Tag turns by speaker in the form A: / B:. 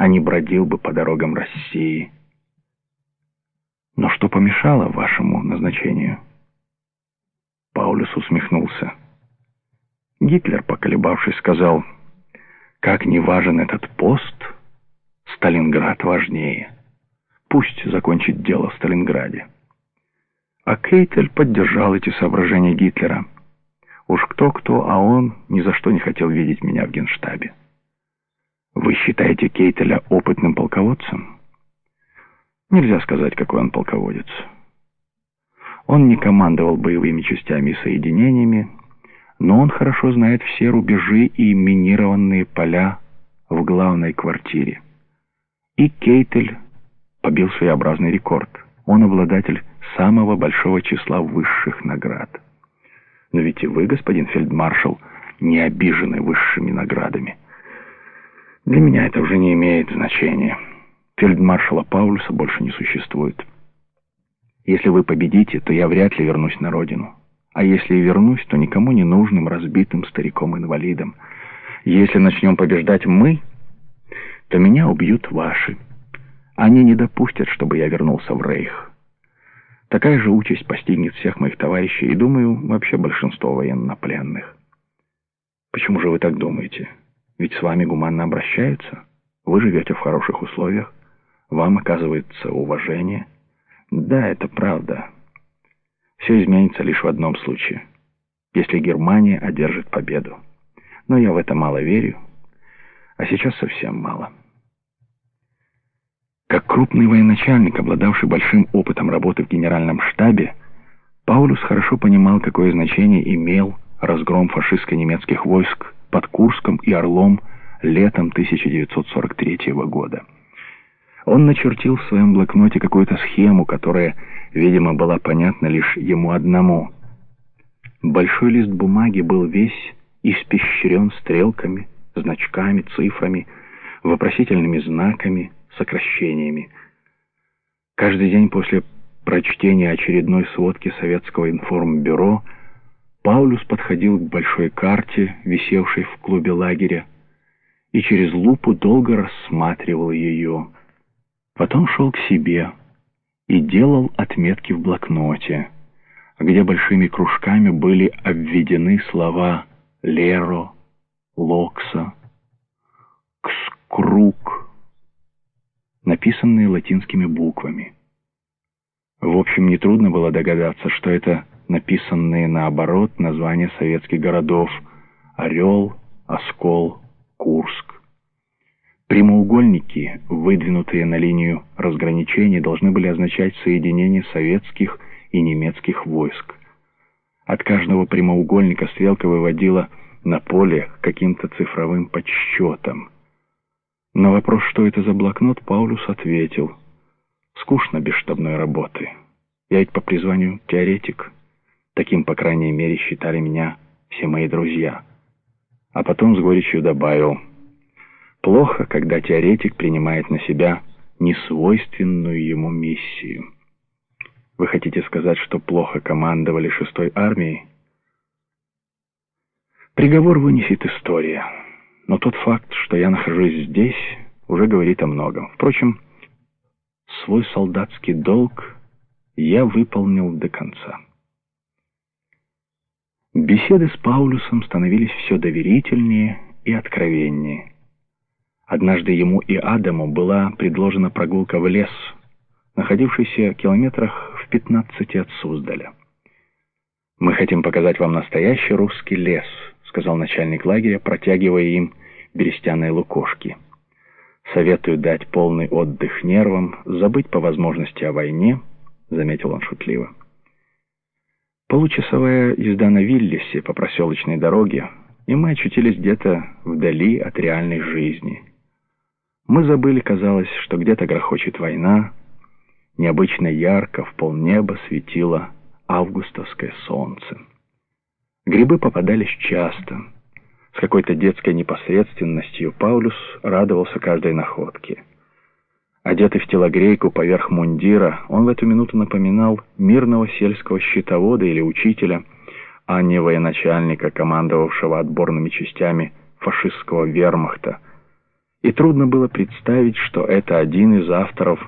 A: а не бродил бы по дорогам России. Но что помешало вашему назначению? Паулюс усмехнулся. Гитлер, поколебавшись, сказал, «Как не важен этот пост, Сталинград важнее. Пусть закончит дело в Сталинграде». А Кейтель поддержал эти соображения Гитлера. Уж кто-кто, а он ни за что не хотел видеть меня в генштабе. Вы считаете Кейтеля опытным полководцем? Нельзя сказать, какой он полководец. Он не командовал боевыми частями и соединениями, но он хорошо знает все рубежи и минированные поля в главной квартире. И Кейтель побил своеобразный рекорд. Он обладатель самого большого числа высших наград. Но ведь и вы, господин фельдмаршал, не обижены высшими наградами. Для меня это уже не имеет значения. Фельдмаршала Паулюса больше не существует. Если вы победите, то я вряд ли вернусь на родину. А если и вернусь, то никому не нужным разбитым стариком-инвалидом. Если начнем побеждать мы, то меня убьют ваши. Они не допустят, чтобы я вернулся в Рейх. Такая же участь постигнет всех моих товарищей и, думаю, вообще большинство военнопленных. Почему же вы так думаете? Ведь с вами гуманно обращаются. Вы живете в хороших условиях. Вам оказывается уважение. Да, это правда. Все изменится лишь в одном случае. Если Германия одержит победу. Но я в это мало верю. А сейчас совсем мало. Как крупный военачальник, обладавший большим опытом работы в генеральном штабе, Паулюс хорошо понимал, какое значение имел разгром фашистско-немецких войск под Курском и Орлом летом 1943 года. Он начертил в своем блокноте какую-то схему, которая, видимо, была понятна лишь ему одному. Большой лист бумаги был весь испещрен стрелками, значками, цифрами, вопросительными знаками, сокращениями. Каждый день после прочтения очередной сводки Советского информбюро Паулюс подходил к большой карте, висевшей в клубе лагеря, и через лупу долго рассматривал ее. Потом шел к себе и делал отметки в блокноте, где большими кружками были обведены слова «Леро», «Локса», «Кскрук», написанные латинскими буквами. В общем, нетрудно было догадаться, что это написанные наоборот названия советских городов «Орел», «Оскол», «Курск». Прямоугольники, выдвинутые на линию разграничения, должны были означать соединение советских и немецких войск. От каждого прямоугольника стрелка выводила на поле каким-то цифровым подсчетом. На вопрос, что это за блокнот, Паулюс ответил. «Скучно без штабной работы. Я ведь по призванию теоретик. Таким, по крайней мере, считали меня все мои друзья». А потом с горечью добавил. «Плохо, когда теоретик принимает на себя несвойственную ему миссию». Вы хотите сказать, что плохо командовали шестой армией? Приговор вынесет история. Но тот факт, что я нахожусь здесь, уже говорит о многом. Впрочем, свой солдатский долг я выполнил до конца. Беседы с Паулюсом становились все доверительнее и откровеннее. Однажды ему и Адаму была предложена прогулка в лес, находившийся в километрах в 15 от Суздаля. «Мы хотим показать вам настоящий русский лес», — сказал начальник лагеря, протягивая им берестяные лукошки. «Советую дать полный отдых нервам, забыть по возможности о войне», — заметил он шутливо. Получасовая езда на Виллисе по проселочной дороге, и мы очутились где-то вдали от реальной жизни. Мы забыли, казалось, что где-то грохочет война, необычно ярко в полнеба светило августовское солнце. Грибы попадались часто — с какой-то детской непосредственностью Паулюс радовался каждой находке. Одетый в телогрейку поверх мундира, он в эту минуту напоминал мирного сельского счетовода или учителя, а не военачальника, командовавшего отборными частями фашистского вермахта, и трудно было представить, что это один из авторов